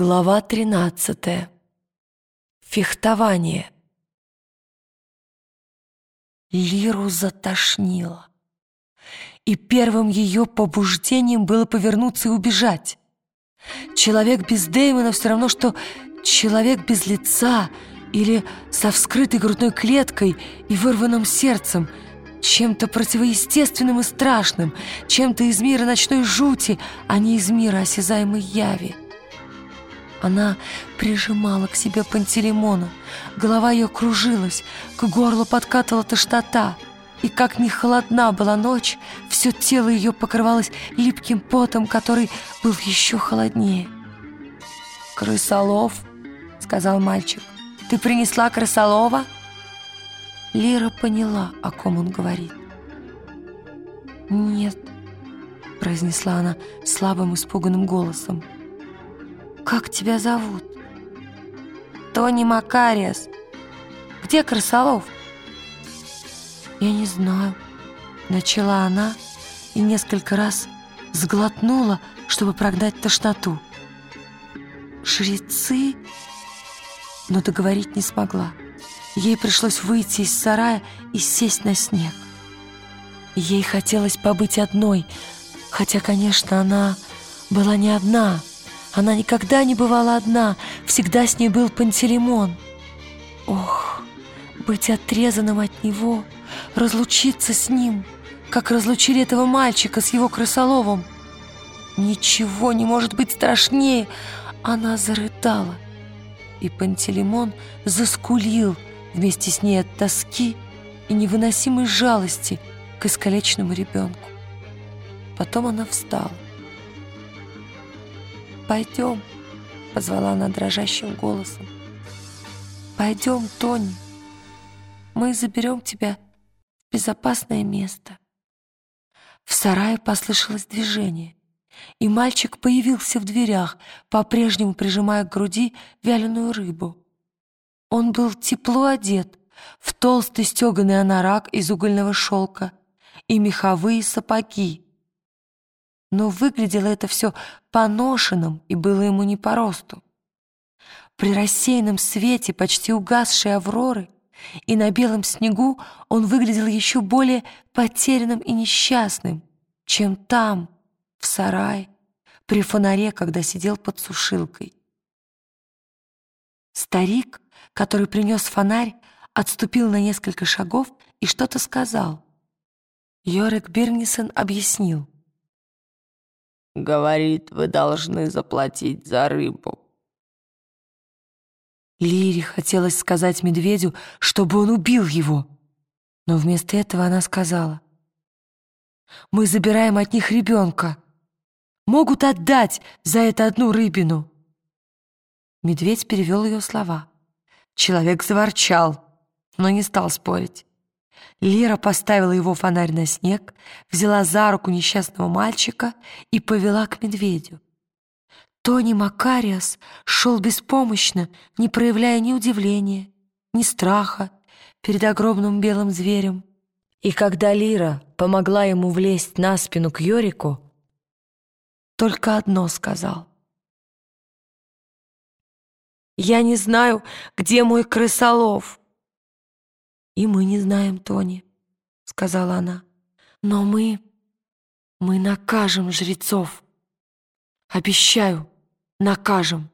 Глава 13. Фехтование. Лиру затошнило. И первым ее побуждением было повернуться и убежать. Человек без Дэймона все равно, что человек без лица или со вскрытой грудной клеткой и вырванным сердцем, чем-то противоестественным и страшным, чем-то из мира ночной жути, а не из мира осязаемой яви. Она прижимала к себе Пантелеймона. Голова ее кружилась, к горлу подкатывала тошнота. И как ни холодна была ночь, все тело ее покрывалось липким потом, который был еще холоднее. «Крысолов», — сказал мальчик, — «ты принесла крысолова?» Лира поняла, о ком он говорит. «Нет», — произнесла она слабым испуганным голосом. «Как тебя зовут?» «Тони Макариас. Где Красолов?» «Я не знаю», — начала она и несколько раз сглотнула, чтобы прогнать тошноту. «Жрецы?» Но договорить не смогла. Ей пришлось выйти из сарая и сесть на снег. Ей хотелось побыть одной, хотя, конечно, она была не одна — она никогда не бывала одна, всегда с ней был Пантелеймон. Ох, быть отрезанным от него, разлучиться с ним, как разлучили этого мальчика с его крысоловом. Ничего не может быть страшнее. Она зарыдала, и Пантелеймон заскулил вместе с ней от тоски и невыносимой жалости к искалеченному ребенку. Потом она встала. «Пойдем», — позвала она дрожащим голосом. «Пойдем, Тони. Мы заберем тебя в безопасное место». В сарае послышалось движение, и мальчик появился в дверях, по-прежнему прижимая к груди вяленую рыбу. Он был тепло одет, в толстый стеганый анорак из угольного шелка и меховые сапоги, но выглядело это все поношенным и было ему не по росту. При рассеянном свете почти угасшей авроры и на белом снегу он выглядел еще более потерянным и несчастным, чем там, в сарае, при фонаре, когда сидел под сушилкой. Старик, который принес фонарь, отступил на несколько шагов и что-то сказал. Йорик Бирнисон объяснил — Говорит, вы должны заплатить за рыбу. Лире хотелось сказать медведю, чтобы он убил его. Но вместо этого она сказала, «Мы забираем от них ребенка. Могут отдать за это одну рыбину». Медведь перевел ее слова. Человек заворчал, но не стал спорить. Лира поставила его фонарь на снег, взяла за руку несчастного мальчика и повела к медведю. Тони Макариас шел беспомощно, не проявляя ни удивления, ни страха перед огромным белым зверем. И когда Лира помогла ему влезть на спину к Йорику, только одно сказал. «Я не знаю, где мой крысолов». «И мы не знаем, Тони», — сказала она. «Но мы... мы накажем жрецов. Обещаю, накажем.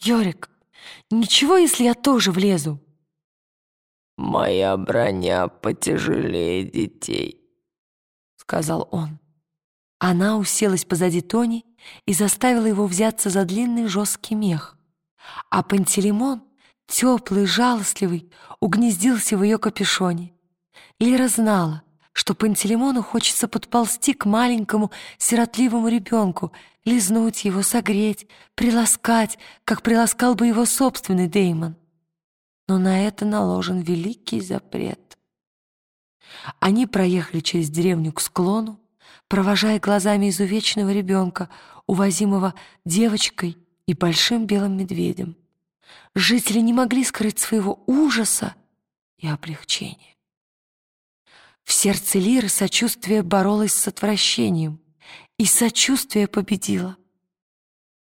Йорик, ничего, если я тоже влезу?» «Моя броня потяжелее детей», — сказал он. Она уселась позади Тони и заставила его взяться за длинный жесткий мех. А Пантелеймон теплый, жалостливый, угнездился в ее капюшоне. Лира знала, что Пантелеймону хочется подползти к маленькому сиротливому ребенку, лизнуть его, согреть, приласкать, как приласкал бы его собственный Деймон. Но на это наложен великий запрет. Они проехали через деревню к склону, провожая глазами изувеченного ребенка, увозимого девочкой и большим белым медведем. Жители не могли скрыть своего ужаса и облегчения. В сердце Лиры сочувствие боролось с отвращением, и сочувствие победило.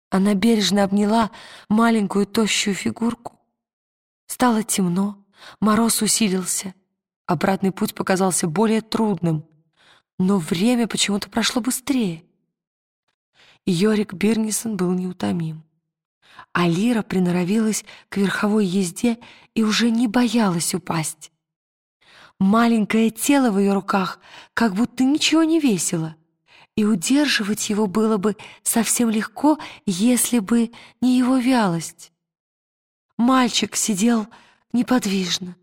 Она бережно обняла маленькую тощую фигурку. Стало темно, мороз усилился. Обратный путь показался более трудным, но время почему-то прошло быстрее. Йорик Бирнисон был неутомим. А Лира приноровилась к верховой езде и уже не боялась упасть. Маленькое тело в ее руках как будто ничего не весило, и удерживать его было бы совсем легко, если бы не его вялость. Мальчик сидел неподвижно,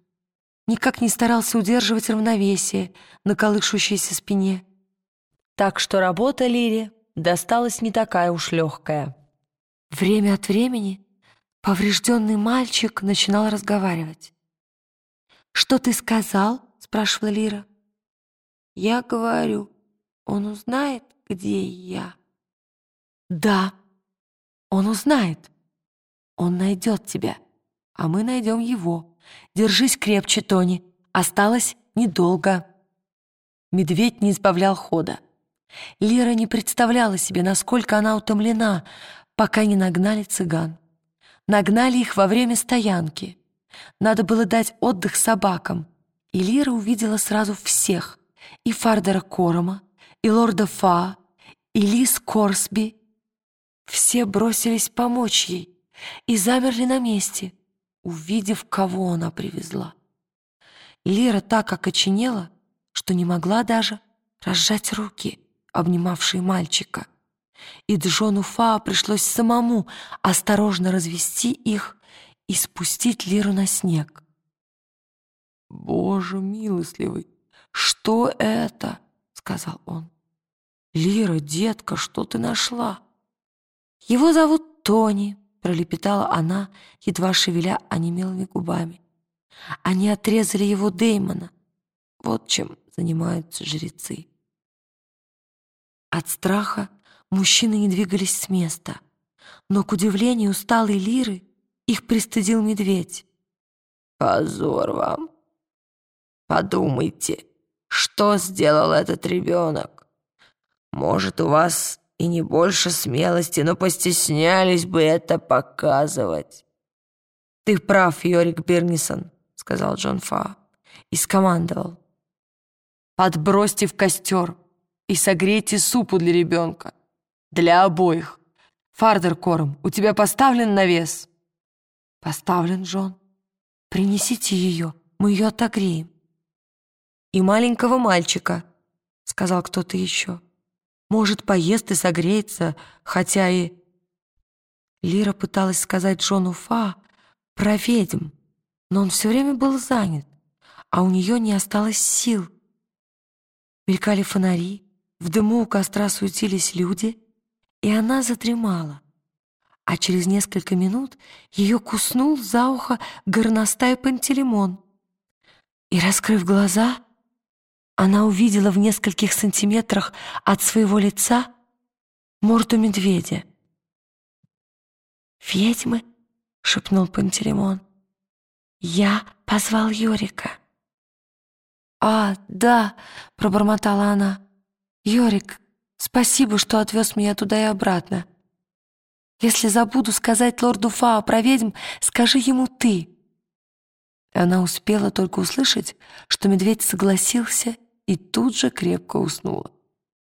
никак не старался удерживать равновесие на колышущейся спине. Так что работа Лире досталась не такая уж легкая. Время от времени поврежденный мальчик начинал разговаривать. «Что ты сказал?» — спрашивала Лира. «Я говорю, он узнает, где я?» «Да, он узнает. Он найдет тебя, а мы найдем его. Держись крепче, Тони. Осталось недолго». Медведь не избавлял хода. Лира не представляла себе, насколько она утомлена, пока не нагнали цыган. Нагнали их во время стоянки. Надо было дать отдых собакам, и Лира увидела сразу всех, и Фардера Корома, и лорда Фа, и Лис Корсби. Все бросились помочь ей и замерли на месте, увидев, кого она привезла. Лира так окоченела, что не могла даже разжать руки, обнимавшие мальчика. И Джону Фа пришлось самому осторожно развести их и спустить Лиру на снег. «Боже милостливый, что это?» — сказал он. «Лира, детка, что ты нашла?» «Его зовут Тони», — пролепетала она, едва шевеля онемелыми губами. «Они отрезали его Деймона. Вот чем занимаются жрецы». От страха мужчины не двигались с места, но, к удивлению усталой Лиры, их пристыдил медведь. «Позор вам! Подумайте, что сделал этот ребенок? Может, у вас и не больше смелости, но постеснялись бы это показывать». «Ты прав, Йорик Бирнисон», — сказал Джон Фа и скомандовал. «Подбросьте в костер и согрейте супу для ребенка. Для обоих. Фардер Корм, у тебя поставлен навес?» «Поставлен, Джон. Принесите ее, мы ее отогреем». «И маленького мальчика», — сказал кто-то еще. «Может, поест и согреется, хотя и...» Лира пыталась сказать Джону Фа про ведьм, но он все время был занят, а у нее не осталось сил. Мелькали фонари, в дыму у костра суетились люди, и она задремала. А через несколько минут ее куснул за ухо горностай Пантелеймон. И, раскрыв глаза, она увидела в нескольких сантиметрах от своего лица морду медведя. «Ведьмы?» — шепнул Пантелеймон. «Я позвал Йорика». «А, да», — пробормотала она. «Йорик, Спасибо, что отвез меня туда и обратно. Если забуду сказать лорду Фао про ведьм, скажи ему ты». Она успела только услышать, что медведь согласился и тут же крепко уснула.